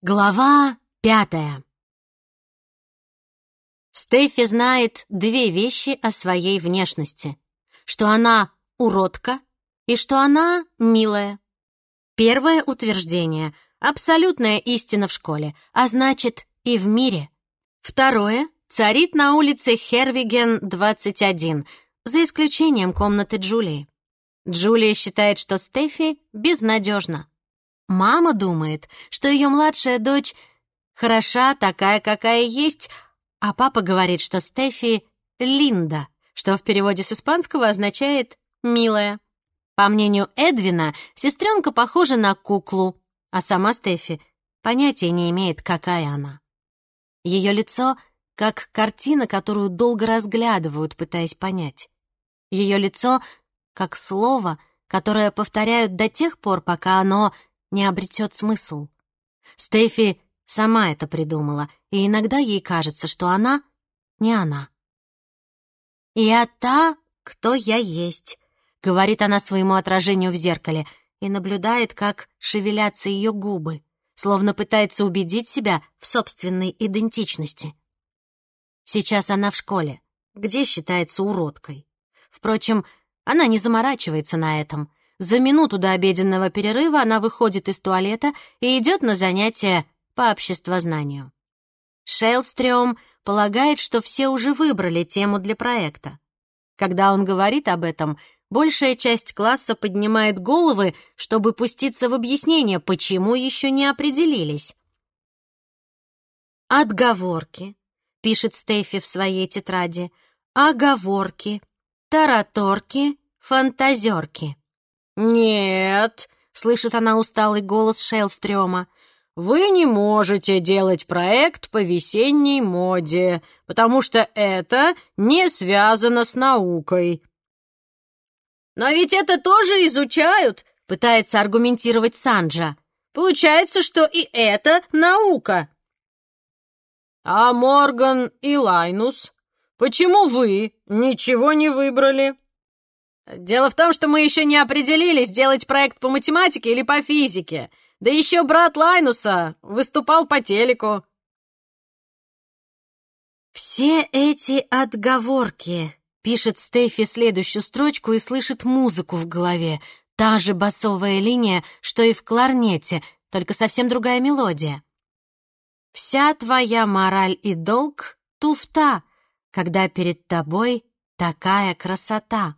Глава пятая Стефи знает две вещи о своей внешности. Что она уродка и что она милая. Первое утверждение — абсолютная истина в школе, а значит и в мире. Второе — царит на улице Хервиген, 21, за исключением комнаты Джулии. Джулия считает, что Стефи безнадежна. Мама думает, что ее младшая дочь хороша такая, какая есть, а папа говорит, что Стефи — Линда, что в переводе с испанского означает «милая». По мнению Эдвина, сестренка похожа на куклу, а сама Стефи понятия не имеет, какая она. Ее лицо — как картина, которую долго разглядывают, пытаясь понять. Ее лицо — как слово, которое повторяют до тех пор, пока оно не обретет смысл. Стефи сама это придумала, и иногда ей кажется, что она не она. «Я та, кто я есть», — говорит она своему отражению в зеркале и наблюдает, как шевелятся ее губы, словно пытается убедить себя в собственной идентичности. Сейчас она в школе, где считается уродкой. Впрочем, она не заморачивается на этом — за минуту до обеденного перерыва она выходит из туалета и идет на занятия по обществознанию. Шейлстрём полагает, что все уже выбрали тему для проекта. Когда он говорит об этом, большая часть класса поднимает головы, чтобы пуститься в объяснение, почему еще не определились. «Отговорки», — пишет Стефи в своей тетради, «оговорки, тараторки, фантазерки». «Нет», — слышит она усталый голос Шелстрёма, «вы не можете делать проект по весенней моде, потому что это не связано с наукой». «Но ведь это тоже изучают», — пытается аргументировать Санджа. «Получается, что и это наука». «А Морган и Лайнус, почему вы ничего не выбрали?» Дело в том, что мы еще не определились, делать проект по математике или по физике. Да еще брат Лайнуса выступал по телеку. «Все эти отговорки», — пишет Стефи следующую строчку и слышит музыку в голове. Та же басовая линия, что и в кларнете, только совсем другая мелодия. «Вся твоя мораль и долг — туфта, когда перед тобой такая красота».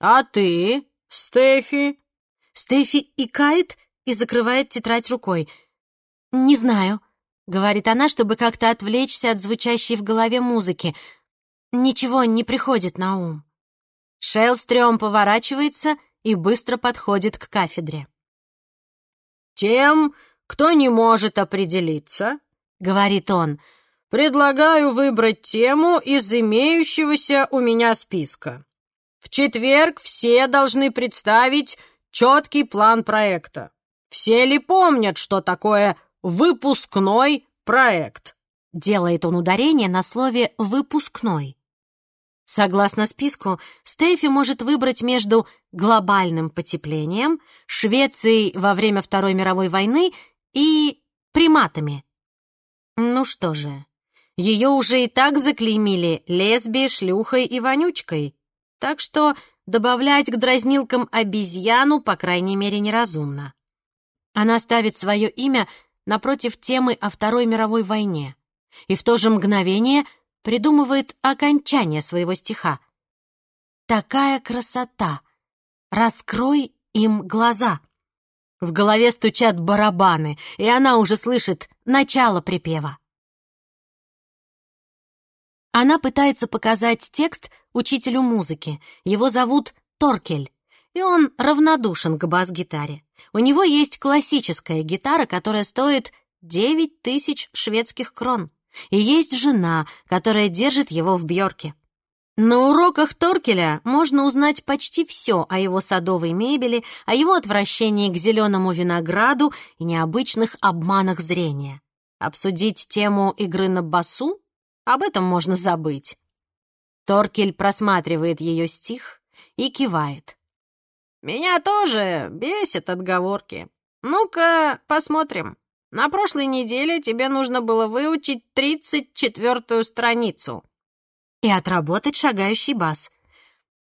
«А ты, Стефи?» Стефи икает и закрывает тетрадь рукой. «Не знаю», — говорит она, чтобы как-то отвлечься от звучащей в голове музыки. «Ничего не приходит на ум». Шелстрём поворачивается и быстро подходит к кафедре. «Тем, кто не может определиться», — говорит он, — «предлагаю выбрать тему из имеющегося у меня списка. Четверг все должны представить четкий план проекта. Все ли помнят, что такое выпускной проект? Делает он ударение на слове «выпускной». Согласно списку, Стефи может выбрать между глобальным потеплением, Швецией во время Второй мировой войны и приматами. Ну что же, ее уже и так заклеймили лесби, шлюхой и вонючкой. Так что добавлять к дразнилкам обезьяну, по крайней мере, неразумно. Она ставит свое имя напротив темы о Второй мировой войне и в то же мгновение придумывает окончание своего стиха. «Такая красота! Раскрой им глаза!» В голове стучат барабаны, и она уже слышит начало припева. Она пытается показать текст учителю музыки. Его зовут Торкель, и он равнодушен к бас-гитаре. У него есть классическая гитара, которая стоит 9 тысяч шведских крон. И есть жена, которая держит его в Бьорке. На уроках Торкеля можно узнать почти все о его садовой мебели, о его отвращении к зеленому винограду и необычных обманах зрения. Обсудить тему игры на басу? Об этом можно забыть. Торкель просматривает ее стих и кивает. «Меня тоже бесит отговорки. Ну-ка, посмотрим. На прошлой неделе тебе нужно было выучить тридцать четвертую страницу». «И отработать шагающий бас».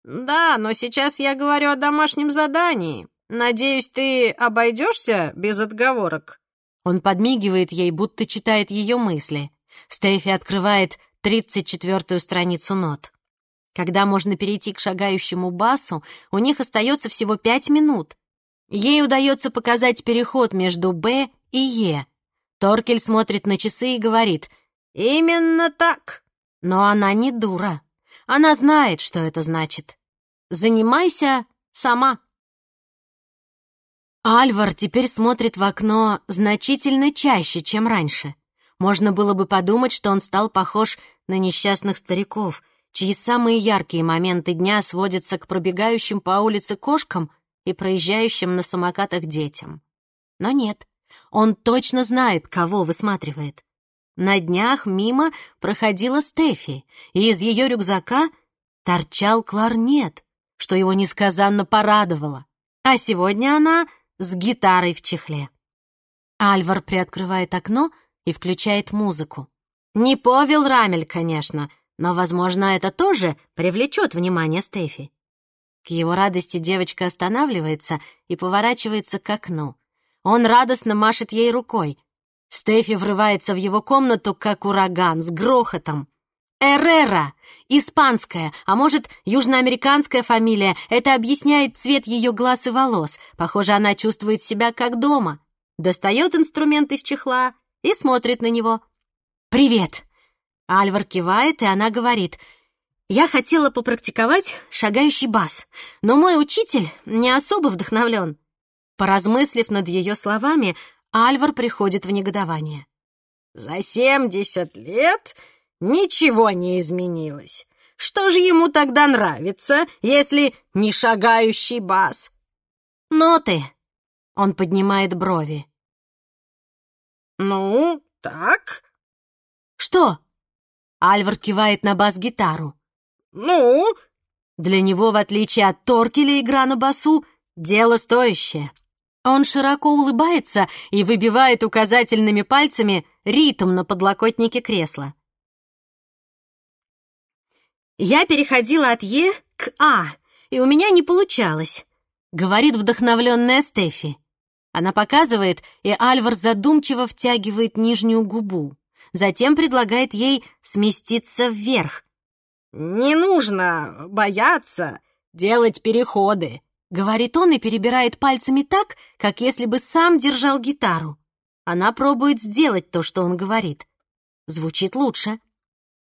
«Да, но сейчас я говорю о домашнем задании. Надеюсь, ты обойдешься без отговорок?» Он подмигивает ей, будто читает ее мысли. Стефи открывает тридцать четвертую страницу нот. Когда можно перейти к шагающему басу, у них остается всего пять минут. Ей удается показать переход между «Б» и «Е». Торкель смотрит на часы и говорит «Именно так». Но она не дура. Она знает, что это значит. Занимайся сама. Альвар теперь смотрит в окно значительно чаще, чем раньше. Можно было бы подумать, что он стал похож на несчастных стариков, чьи самые яркие моменты дня сводятся к пробегающим по улице кошкам и проезжающим на самокатах детям. Но нет, он точно знает, кого высматривает. На днях мимо проходила Стефи, и из ее рюкзака торчал кларнет, что его несказанно порадовало. А сегодня она с гитарой в чехле. Альвар приоткрывает окно и включает музыку. Не Повел Рамель, конечно, но, возможно, это тоже привлечет внимание Стефи. К его радости девочка останавливается и поворачивается к окну. Он радостно машет ей рукой. Стефи врывается в его комнату, как ураган, с грохотом. Эррера, испанская, а может, южноамериканская фамилия. Это объясняет цвет ее глаз и волос. Похоже, она чувствует себя как дома. Достает инструмент из чехла и смотрит на него. «Привет!» Альвар кивает, и она говорит. «Я хотела попрактиковать шагающий бас, но мой учитель не особо вдохновлен». Поразмыслив над ее словами, Альвар приходит в негодование. «За семьдесят лет Ничего не изменилось. Что же ему тогда нравится, если не шагающий бас? Ноты. Он поднимает брови. Ну, так. Что? Альвар кивает на бас-гитару. Ну? Для него, в отличие от Торкеля, игра на басу — дело стоящее. Он широко улыбается и выбивает указательными пальцами ритм на подлокотнике кресла. Я переходила от Е к А, и у меня не получалось, говорит вдохновленная Стефи. Она показывает, и Альвар задумчиво втягивает нижнюю губу. Затем предлагает ей сместиться вверх. «Не нужно бояться делать переходы», — говорит он и перебирает пальцами так, как если бы сам держал гитару. Она пробует сделать то, что он говорит. Звучит лучше.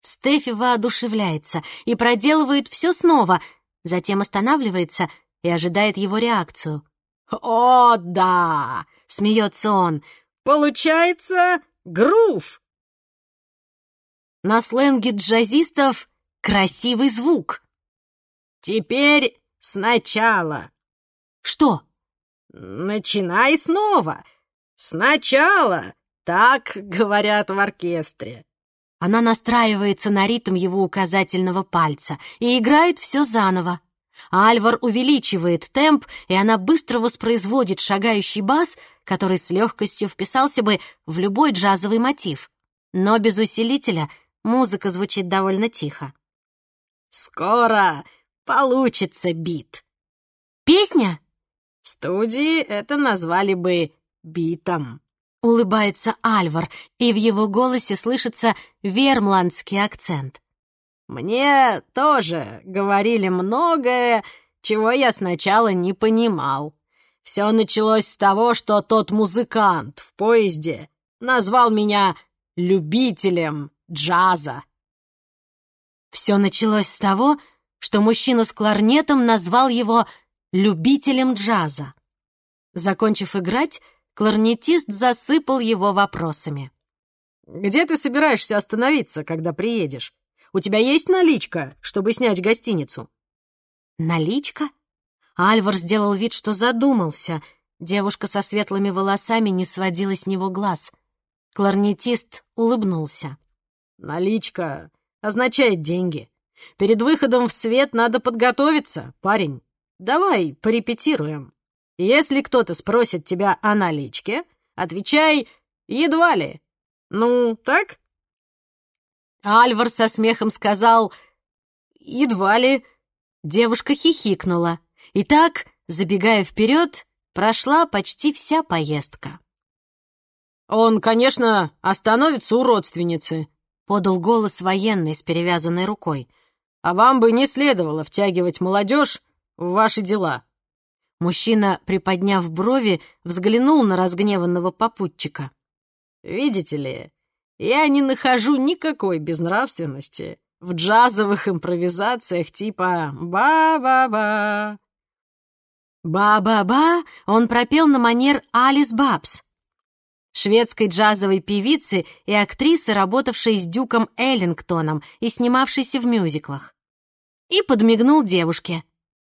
Стефи воодушевляется и проделывает все снова, затем останавливается и ожидает его реакцию. «О, да!» — смеется он. «Получается грув!» На сленге джазистов красивый звук. «Теперь сначала». «Что?» «Начинай снова. Сначала. Так говорят в оркестре». Она настраивается на ритм его указательного пальца и играет все заново. Альвар увеличивает темп, и она быстро воспроизводит шагающий бас, который с легкостью вписался бы в любой джазовый мотив. Но без усилителя музыка звучит довольно тихо. «Скоро получится бит». «Песня?» В студии это назвали бы битом. Улыбается Альвар, и в его голосе слышится вермландский акцент. «Мне тоже говорили многое, чего я сначала не понимал. Все началось с того, что тот музыкант в поезде назвал меня любителем джаза». Все началось с того, что мужчина с кларнетом назвал его любителем джаза. Закончив играть, Кларнетист засыпал его вопросами. «Где ты собираешься остановиться, когда приедешь? У тебя есть наличка, чтобы снять гостиницу?» «Наличка?» Альвар сделал вид, что задумался. Девушка со светлыми волосами не сводила с него глаз. Кларнетист улыбнулся. «Наличка означает деньги. Перед выходом в свет надо подготовиться, парень. Давай порепетируем». Если кто-то спросит тебя о наличке, отвечай Едва ли. Ну, так?» Альвар со смехом сказал «Едва ли». Девушка хихикнула. И так, забегая вперед, прошла почти вся поездка. «Он, конечно, остановится у родственницы», — подал голос военный с перевязанной рукой. «А вам бы не следовало втягивать молодежь в ваши дела». Мужчина, приподняв брови, взглянул на разгневанного попутчика. «Видите ли, я не нахожу никакой безнравственности в джазовых импровизациях типа «ба-ба-ба». «Ба-ба-ба» он пропел на манер Алис Бабс, шведской джазовой певицы и актрисы, работавшей с Дюком Эллингтоном и снимавшейся в мюзиклах. И подмигнул девушке.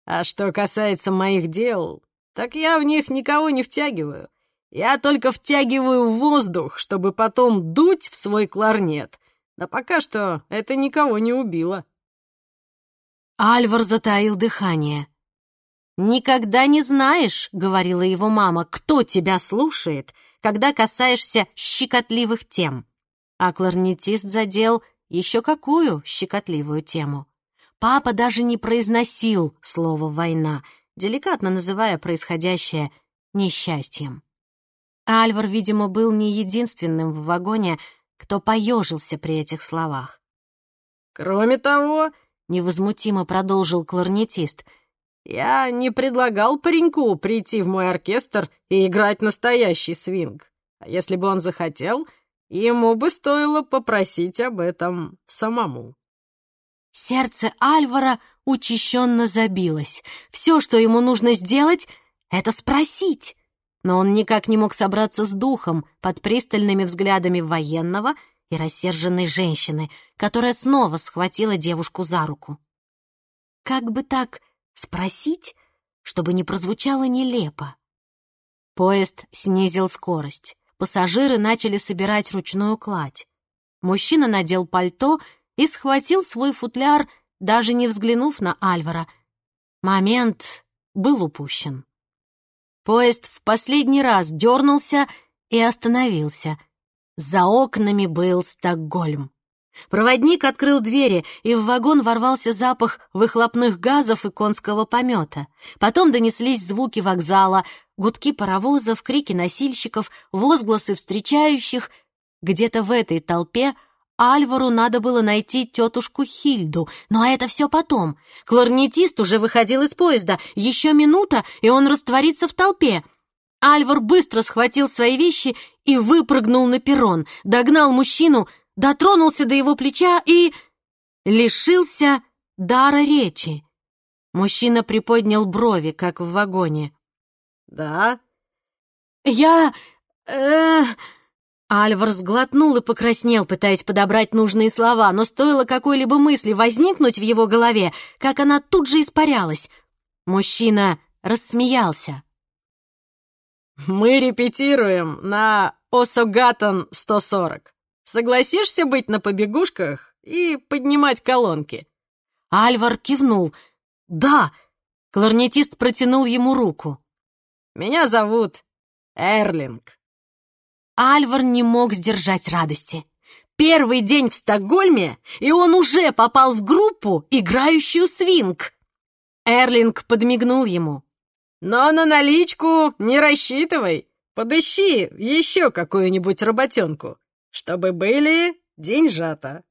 «А что касается моих дел, так я в них никого не втягиваю. Я только втягиваю воздух, чтобы потом дуть в свой кларнет. Но пока что это никого не убило». Альвар затаил дыхание. «Никогда не знаешь, — говорила его мама, — кто тебя слушает, когда касаешься щекотливых тем. А кларнетист задел еще какую щекотливую тему. Папа даже не произносил слово «война», деликатно называя происходящее несчастьем. Альвар, видимо, был не единственным в вагоне, кто поежился при этих словах. «Кроме того», — невозмутимо продолжил кларнетист, «я не предлагал пареньку прийти в мой оркестр и играть настоящий свинг. А если бы он захотел, ему бы стоило попросить об этом самому». Сердце Альвара учащенно забилось. Все, что ему нужно сделать, — это спросить. Но он никак не мог собраться с духом под пристальными взглядами военного и рассерженной женщины, которая снова схватила девушку за руку. Как бы так спросить, чтобы не прозвучало нелепо? Поезд снизил скорость. Пассажиры начали собирать ручную кладь. Мужчина надел пальто и схватил свой футляр, даже не взглянув на Альвара. Момент был упущен. Поезд в последний раз дернулся и остановился. За окнами был Стокгольм. Проводник открыл двери, и в вагон ворвался запах выхлопных газов и конского помета. Потом донеслись звуки вокзала, гудки паровозов, крики носильщиков, возгласы встречающих. Где-то в этой толпе Альвару надо было найти тетушку Хильду, но это все потом. Кларнетист уже выходил из поезда. Еще минута, и он растворится в толпе. Альвар быстро схватил свои вещи и выпрыгнул на перрон, догнал мужчину, дотронулся до его плеча и... лишился дара речи. Мужчина приподнял брови, как в вагоне. «Да?» «Я... э...» Альвар сглотнул и покраснел, пытаясь подобрать нужные слова, но стоило какой-либо мысли возникнуть в его голове, как она тут же испарялась. Мужчина рассмеялся. «Мы репетируем на Осогатон 140. Согласишься быть на побегушках и поднимать колонки?» Альвар кивнул. «Да!» Кларнетист протянул ему руку. «Меня зовут Эрлинг». Альвар не мог сдержать радости. Первый день в Стокгольме, и он уже попал в группу, играющую свинг. Эрлинг подмигнул ему. «Но на наличку не рассчитывай. Подыщи еще какую-нибудь работенку, чтобы были деньжата».